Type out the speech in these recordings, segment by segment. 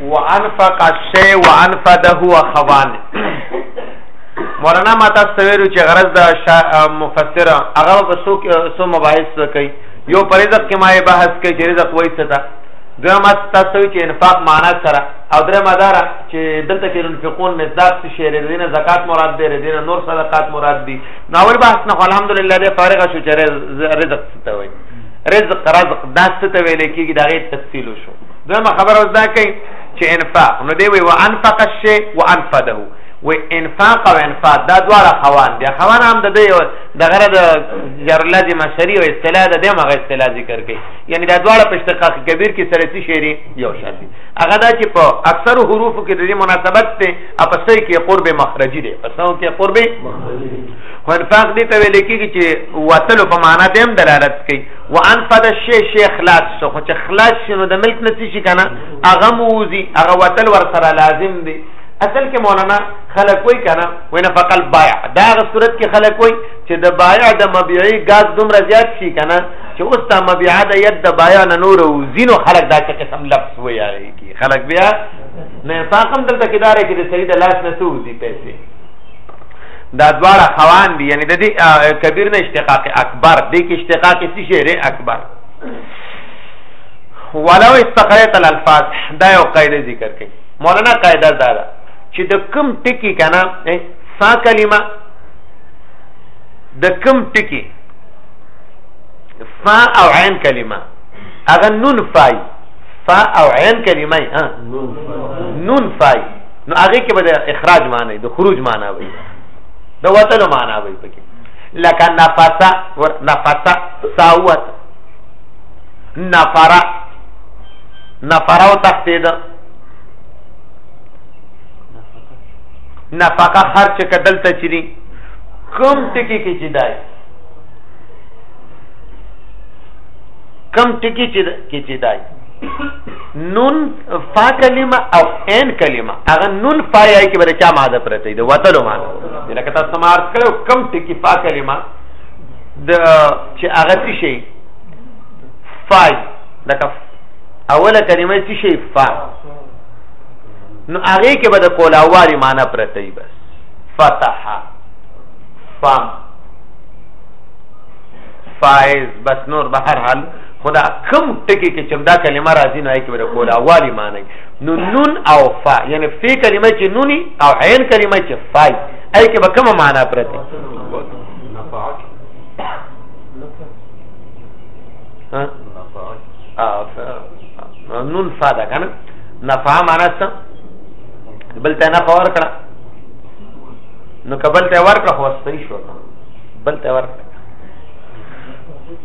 وانفق الشی وانفده اخوان مولانا ما تاسو ته ویلو چې غرض د مفسر هغه په څو څو مباحث کوي یو پر رزق کې ما بحث کوي چې رزق وایي څه ده دویم تاسو چې انفاق معنا سره او درې مدار چې دلته کې انفقون مزداد څه شی لري دینه زکات مراد دی دینه نور صدقات مراد دي ناول بحث نه الحمدلله دې فارغ شو چې رزق څه ته وایي رزق رزق دا څه ته ویل کېږي دا غي تفصیل شو دغه خبره وځه کوي چې انفاق نو دی وی وانفق الشی وانفده و انفاق او انفاق دا دواړه خوان دي خوان هم د دې د غره د جر لازم شری او اصطلاح د دې مغه اصطلاح ذکر کوي یعنی دا دواړه په اشتقاق کبیر کې سره څه شری یو شان دي هغه دا چې په اکثر حروفو کې د دې مناسبت ته اپسې کې قرب مخرجي دي پسو کې قرب مخرجي فنفاق دې ته ویل کېږي چې وتلو په معنا دې هم دلالت کوي وانفذ الشی شی خلاص شو خو چې خلاص شنو د ملک نه شي کنه هغه موزي هغه وتل ور سره لازم دی اصل کې مولانا خلک وای کنه وینا فقل بایع دا غ صورت کې خلک وای چې د بایع د مبيعي غاز دومره زیات شي کنه چې اوس تا مبيع د ید د بایع نه نور او زینو خلک دا چې قسم لفظ وای یاري کی خلک بیا نه فاقم دلته کې داري کې د سید لاس نه سوزي پیسې دا دواړه خوان دي یعنی د دې کبیر نه اشتقاق اکبر دې کې اشتقاق څه شی دی اکبر ولو استقرت الالفاظ دا یو قاعده ذکر کړي مولانا قاعده دا ده چې د کم ټکی کنه سا کلمه د کم ټکی فا او عین کلمه هغه نون فای فا او عین کلمه ها نون فای نو هغه کې به د اخراج معنی د خروج معنی وي د وتلو معنی وي پکې لکه نفسا ور نفسا ساوت نفرا نفرا او تختید نفقه خرچ کدل ته چری کم ټکی کې چې دای کم ټکی چې کې چې دای نون فا کلمه او ان کلمه هغه نون فا یې کې بل چا ماده پرته دی وتلو ماده لکه تاسو مارت کړو کم ټکی فا کلمه د چې هغه څه شي فای لکه اوله کلمه څه شي فا نو هغه کې به د کولاواري معنی پرته دی بس فتح فم فائز بس نور به هر حال خو دا کم ټکی کې چې دا کلمه راځي نه کې به کوله اولی معنی نو نون او فا یعنی فی کلمه چې نونی او عین کلمه چې فای ای کې به کومه معنی پرته ها نون فا دا کنه نفع معنا څه بل ته نفع ور کړه نو کبل ته ور کړه خو واستې شو بل ته ور کړه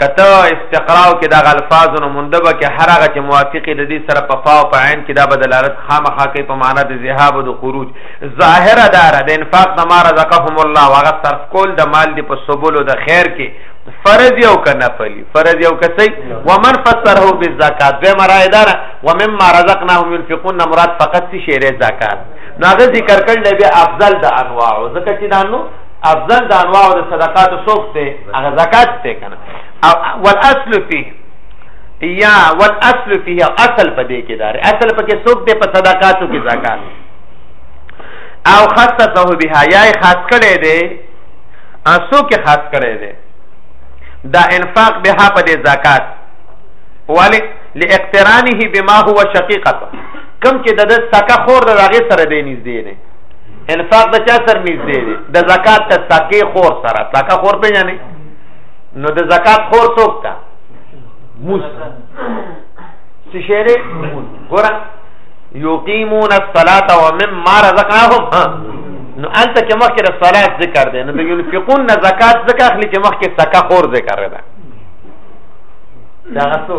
کته استقراء کې دا الفاظ نو مندبه کې هر هغه چې موافقې د دې سره په فاو په عین کې دا بدلالت خامخا کوي په معنا د ذهاب او د خروج ظاهر دار د انفاق د مار زکهم الله واغ صرف کول د مال دی په سبولو د خیر کې فرض یو کنه فلی فرض یو کسي ومن فسره بالزکات به مرایدار ومما رزقناهم ينفقون مراد فقط شی زکات نو هغه ذکر کړل به افضل د انواع ځکه چې دا نو افضل د انواع د صدقات سوق ته هغه زکات ته کنه او والاصل فيه یا والاصل فيه اصل پدې کې دار اصل پکې سوق دې په صدقاتو کې زکات او خاصته بها یا خاص کړي دې اسو کې خاص کړي دې دا انفاق بها په دې زکات ولی لاقترانه بما هو شقیقته کم چې د سکه خور د هغه سره دی نږدې دی انفاق د چا سره نږدې دی د زکات ته سکه خور سره سکه خور په یعنی نو د زکات خور څوک تا موس څه شری ګور یقیمون الصلاة ومما رزقناهم نو انت چې مخکې د صلات ذکر دی نو د ينفقون نه زکات ذکر اخلي چې مخکې سکه خور ذکر دی دا غسو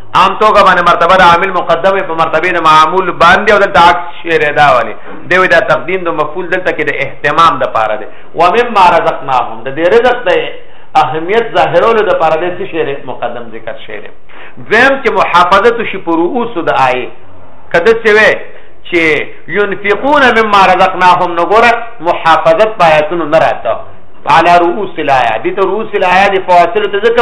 عام توګه باندې مرتبه د عامل مقدم په مرتبه د معمول باندې او دلته عکس شعر دا والی دوی دا تقدیم د مفعول دلته کې د اهتمام د پاره دی و مما رزقناهم د دې رزق ته اهمیت ظاهرولو د پاره د څه شعر مقدم ذکر شعر دویم چې محافظت شي پر رؤوس د آیه کده څه وي چې ينفقون مما رزقناهم نګوره محافظت پایتونو نه راته على رؤوس الايه دي ته رؤوس الايه دي فواصل ته ځکه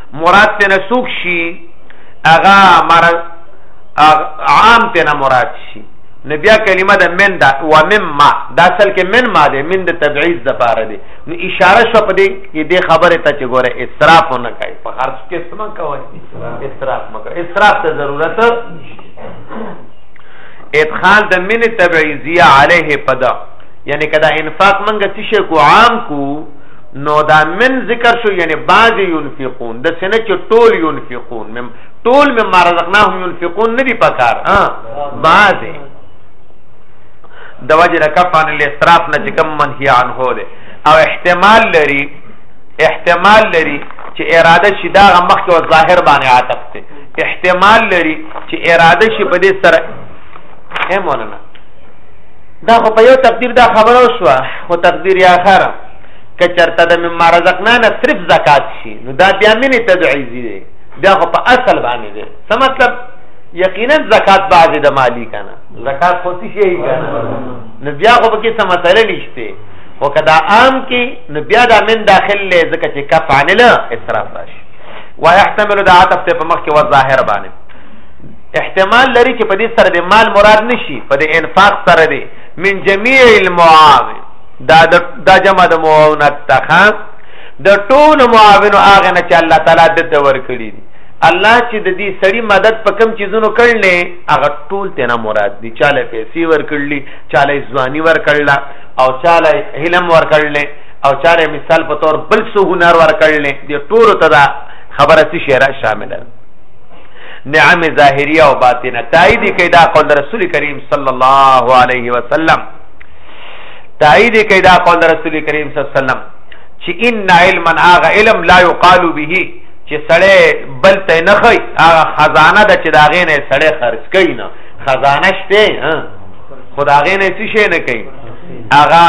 مراد ته نسوک شي اغا مر عام ته نه مراد شي نو بیا کلمه د من دا و مم ما دا اصل کې من ما ده من د تبعیض د پاره ده نو اشاره شو په دې کې د خبره ته چې ګوره اسراف نه کوي په خرج کې سم کوي اسراف مکه اسراف ته ضرورت ادخال د من تبعیضیه علیه پدا یعنی کدا انفاق منګه چې کو عام کو نو دا من ذکر شو یعنی بعض ينفقون د سنه چې ټول ينفقون مم ټول مم رزقناهم ينفقون ندي پکار ها بعض د وجه رکفان الاسراف نه چې کم منهي عنه ده او احتمال لري احتمال لري چې اراده شي دا مخ کې ظاهر باندې عاطف ته احتمال لري چې اراده شي په دې سره اے مولانا دا خو په یو تقدیر دا خبره وشوه خو تقدیر یا خره که چرته د مما رزقنا نه صرف زکات شي نو دا بیا منې تبعیزي دی بیا خو په اصل باندې دی څه مطلب یقینا زکات بعض د مالی کنه زکات خو څه شي کنه نو بیا خو به کې څه مسله نشته خو کدا عام کې نو بیا دا من داخل لې ځکه چې کفانله اسراف راشي ويحتمل د عاطف ته په مخ کې و ظاهر باندې احتمال لري چې په دې سره د مال مراد نشي په دې انفاق سره دی من جميع المعاون دا دا جمع د معاونت تخا د ټول معاونو هغه نه چې الله تعالی د دور کړی دي الله چې د دې سړی مدد په کم چیزونو کړلې هغه ټول تینا مراد دي چاله پیسې ور کړلې چاله ځواني ور کړلا او چاله علم ور کړلې او چاله مثال په تور بل څه هنر ور کړلې دې ټول ته دا خبره څه شعر شامل ده نعم ظاهریه او باطنه تایید کړي دا قول رسول کریم صلی الله علیه وسلم تایید کړي دا قول رسول کریم صلی الله علیه وسلم چې ان علما هغه علم لا یقال به چې سړی بل ته نه خي هغه خزانه د چې داغې نه سړی خرج کوي نه خزانه شته خداغې نه څه شي نه کوي هغه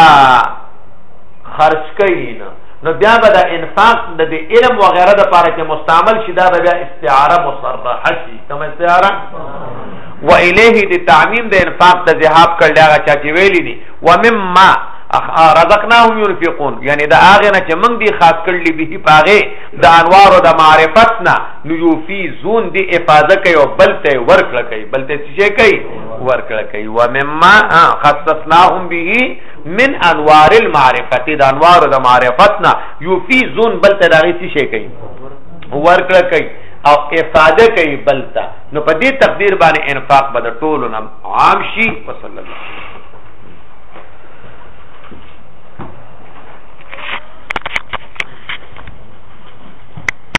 خرج کوي نه نو بیا به د انفاق د دې علم و غیره د پاره کې مستعمل شي دا به بیا استعاره مصرحه شي کوم استعاره و الیه د تعمیم د انفاق ته ذهاب کړل هغه چا چې ویلی دي و مما رزقناهم ينفقون یعنی دا هغه نه چې موږ دی خاص کړلی به پاغه د انوار او د معرفت نه ليوفي زون دی افاده کوي او بلته ورکړه کوي بلته څه کوي ورکړه کوي و مما خصصناهم به من انوار المعرفت د انوار د معرفتنا یفیزون بل ته دغه څه شي کوي ورکړه کوي او افاده کوي بل ته نو په دې تقدیر باندې انفاق به د ټولو نم عام شي وصلی الله